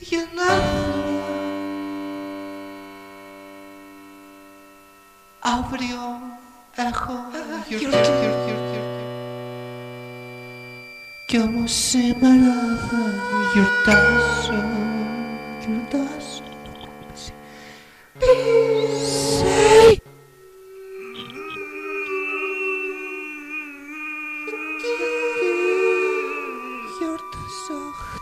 για να Αύριο έχω γιορτή Κι όμως σήμερα θα γιορτάσω Γιορτάσω Please Γιορτάσω.